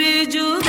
पंछ बिछड़